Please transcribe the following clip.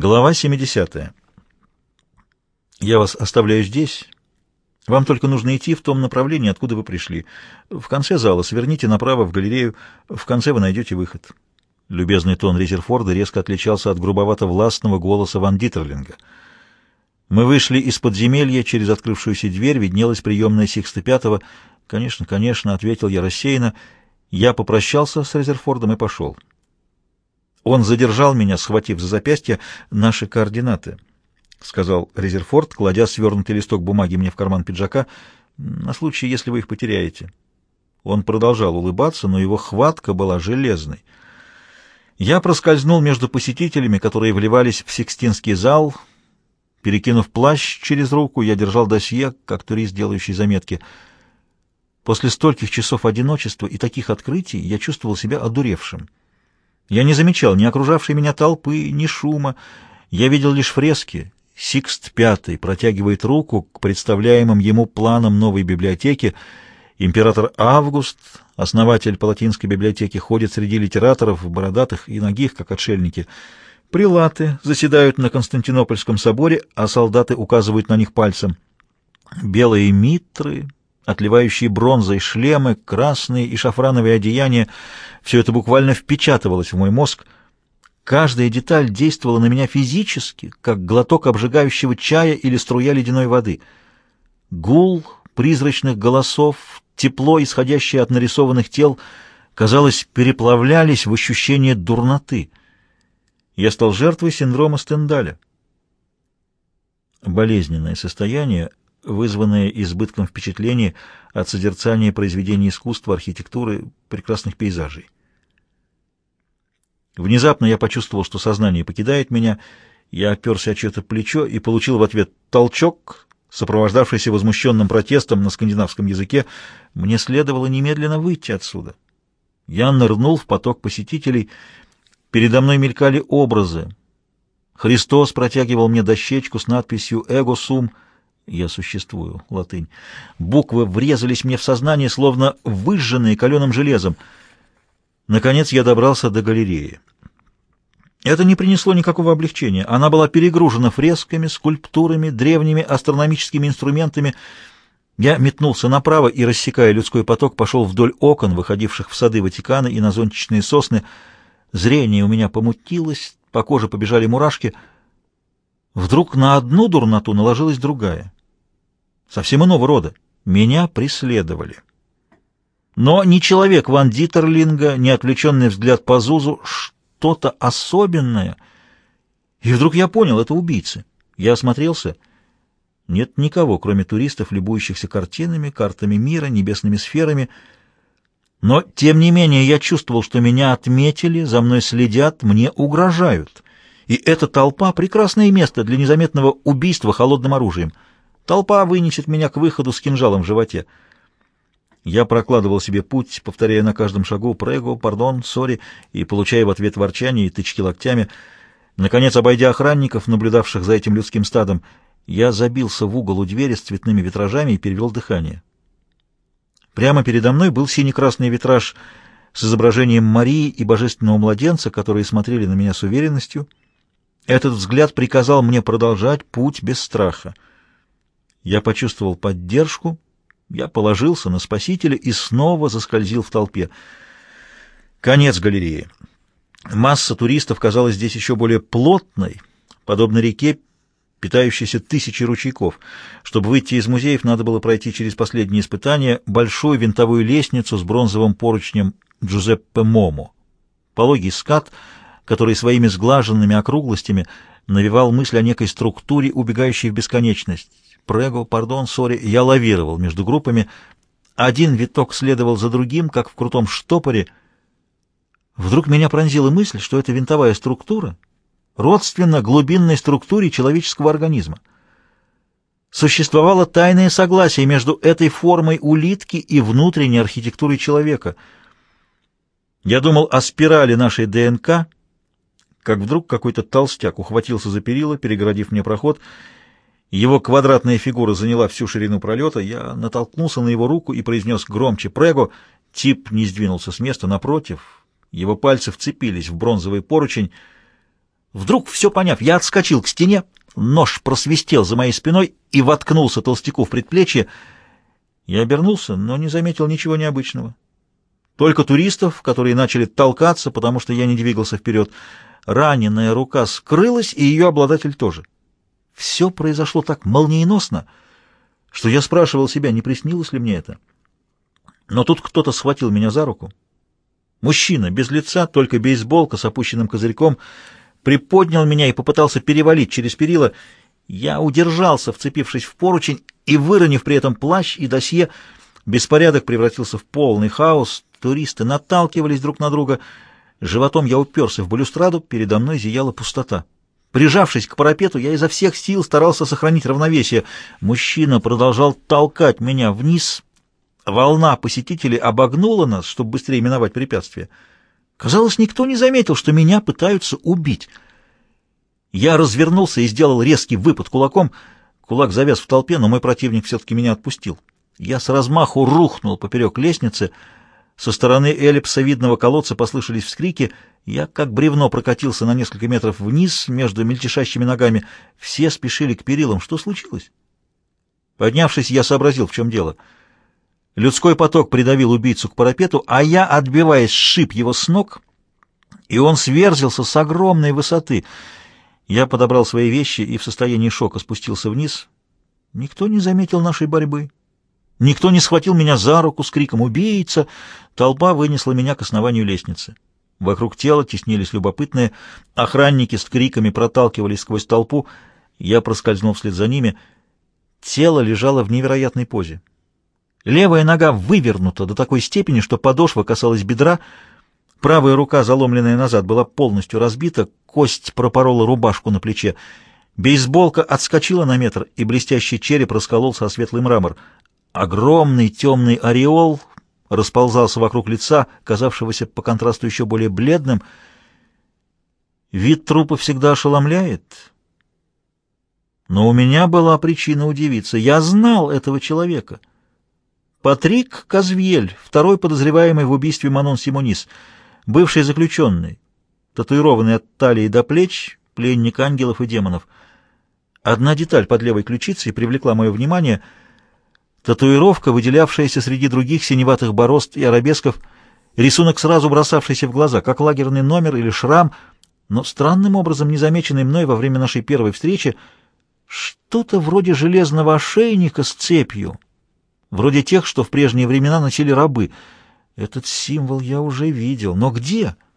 Глава 70. Я вас оставляю здесь. Вам только нужно идти в том направлении, откуда вы пришли. В конце зала сверните направо в галерею, в конце вы найдете выход. Любезный тон Резерфорда резко отличался от грубовато-властного голоса Ван Диттерлинга. Мы вышли из подземелья, через открывшуюся дверь виднелась приемная Сикста Пятого. «Конечно, конечно», — ответил я рассеянно. Я попрощался с Резерфордом и пошел. Он задержал меня, схватив за запястье наши координаты, — сказал Резерфорд, кладя свернутый листок бумаги мне в карман пиджака, — на случай, если вы их потеряете. Он продолжал улыбаться, но его хватка была железной. Я проскользнул между посетителями, которые вливались в Сикстинский зал. Перекинув плащ через руку, я держал досье, как турист, делающий заметки. После стольких часов одиночества и таких открытий я чувствовал себя одуревшим. Я не замечал ни окружавшей меня толпы, ни шума. Я видел лишь фрески. Сикст V протягивает руку к представляемым ему планам новой библиотеки. Император Август, основатель Палатинской библиотеки, ходит среди литераторов, бородатых и ногих, как отшельники. Прилаты заседают на Константинопольском соборе, а солдаты указывают на них пальцем. Белые митры, отливающие бронзой шлемы, красные и шафрановые одеяния — все это буквально впечатывалось в мой мозг. Каждая деталь действовала на меня физически, как глоток обжигающего чая или струя ледяной воды. Гул призрачных голосов, тепло, исходящее от нарисованных тел, казалось, переплавлялись в ощущение дурноты. Я стал жертвой синдрома Стендаля. Болезненное состояние, вызванное избытком впечатлений от созерцания произведений искусства, архитектуры, прекрасных пейзажей. Внезапно я почувствовал, что сознание покидает меня, я оперся о чье-то плечо и получил в ответ толчок, сопровождавшийся возмущенным протестом на скандинавском языке. Мне следовало немедленно выйти отсюда. Я нырнул в поток посетителей. Передо мной мелькали образы. Христос протягивал мне дощечку с надписью «Эго сум», я существую, латынь. Буквы врезались мне в сознание, словно выжженные каленым железом. Наконец я добрался до галереи. Это не принесло никакого облегчения. Она была перегружена фресками, скульптурами, древними астрономическими инструментами. Я метнулся направо и, рассекая людской поток, пошел вдоль окон, выходивших в сады Ватикана и на зонтичные сосны. Зрение у меня помутилось, по коже побежали мурашки. Вдруг на одну дурноту наложилась другая совсем иного рода. Меня преследовали. Но ни человек Ван Дитерлинга, ни отвлеченный взгляд по Зузу, что-то особенное. И вдруг я понял, это убийцы. Я осмотрелся. Нет никого, кроме туристов, любующихся картинами, картами мира, небесными сферами. Но, тем не менее, я чувствовал, что меня отметили, за мной следят, мне угрожают. И эта толпа — прекрасное место для незаметного убийства холодным оружием — Толпа вынесет меня к выходу с кинжалом в животе. Я прокладывал себе путь, повторяя на каждом шагу «прего», «пардон», «сори» и получая в ответ ворчание и тычки локтями. Наконец, обойдя охранников, наблюдавших за этим людским стадом, я забился в угол у двери с цветными витражами и перевел дыхание. Прямо передо мной был синий-красный витраж с изображением Марии и божественного младенца, которые смотрели на меня с уверенностью. Этот взгляд приказал мне продолжать путь без страха. Я почувствовал поддержку, я положился на спасителя и снова заскользил в толпе. Конец галереи. Масса туристов казалась здесь еще более плотной, подобно реке, питающейся тысячей ручейков. Чтобы выйти из музеев, надо было пройти через последние испытания большую винтовую лестницу с бронзовым поручнем Джузеппе Момо. Пологий скат, который своими сглаженными округлостями навевал мысль о некой структуре, убегающей в бесконечность prego, pardon, sorry, я лавировал между группами. Один виток следовал за другим, как в крутом штопоре. Вдруг меня пронзила мысль, что эта винтовая структура родственна глубинной структуре человеческого организма. Существовало тайное согласие между этой формой улитки и внутренней архитектурой человека. Я думал о спирали нашей ДНК, как вдруг какой-то толстяк ухватился за перила, перегородив мне проход, его квадратная фигура заняла всю ширину пролета. Я натолкнулся на его руку и произнес громче «Прего». Тип не сдвинулся с места, напротив. Его пальцы вцепились в бронзовый поручень. Вдруг, все поняв, я отскочил к стене, нож просвистел за моей спиной и воткнулся толстяку в предплечье. Я обернулся, но не заметил ничего необычного. Только туристов, которые начали толкаться, потому что я не двигался вперед. Раненая рука скрылась, и ее обладатель тоже. Все произошло так молниеносно, что я спрашивал себя, не приснилось ли мне это. Но тут кто-то схватил меня за руку. Мужчина, без лица, только бейсболка с опущенным козырьком, приподнял меня и попытался перевалить через перила. Я удержался, вцепившись в поручень и выронив при этом плащ и досье. Беспорядок превратился в полный хаос. Туристы наталкивались друг на друга. Животом я уперся в балюстраду, передо мной зияла пустота. Прижавшись к парапету, я изо всех сил старался сохранить равновесие. Мужчина продолжал толкать меня вниз. Волна посетителей обогнула нас, чтобы быстрее миновать препятствие. Казалось, никто не заметил, что меня пытаются убить. Я развернулся и сделал резкий выпад кулаком. Кулак завяз в толпе, но мой противник все-таки меня отпустил. Я с размаху рухнул поперек лестницы. Со стороны эллипсовидного колодца послышались вскрики. Я как бревно прокатился на несколько метров вниз между мельтешащими ногами. Все спешили к перилам. Что случилось? Поднявшись, я сообразил, в чем дело — Людской поток придавил убийцу к парапету, а я, отбиваясь, сшиб его с ног, и он сверзился с огромной высоты. Я подобрал свои вещи и в состоянии шока спустился вниз. Никто не заметил нашей борьбы. Никто не схватил меня за руку с криком «Убийца!». Толпа вынесла меня к основанию лестницы. Вокруг тела теснились любопытные. Охранники с криками проталкивались сквозь толпу. Я проскользнул вслед за ними. Тело лежало в невероятной позе. Левая нога вывернута до такой степени, что подошва касалась бедра, правая рука, заломленная назад, была полностью разбита, кость пропорола рубашку на плече. Бейсболка отскочила на метр, и блестящий череп раскололся о светлый мрамор. Огромный темный ореол расползался вокруг лица, казавшегося по контрасту еще более бледным. Вид трупа всегда ошеломляет. Но у меня была причина удивиться. Я знал этого человека — Патрик Казвьель, второй подозреваемый в убийстве Манон Симонис, бывший заключенный, татуированный от талии до плеч, пленник ангелов и демонов. Одна деталь под левой ключицей привлекла мое внимание. Татуировка, выделявшаяся среди других синеватых борозд и арабесков, рисунок сразу бросавшийся в глаза, как лагерный номер или шрам, но странным образом незамеченный мной во время нашей первой встречи, что-то вроде железного ошейника с цепью — вроде тех, что в прежние времена носили рабы. Этот символ я уже видел. Но где? —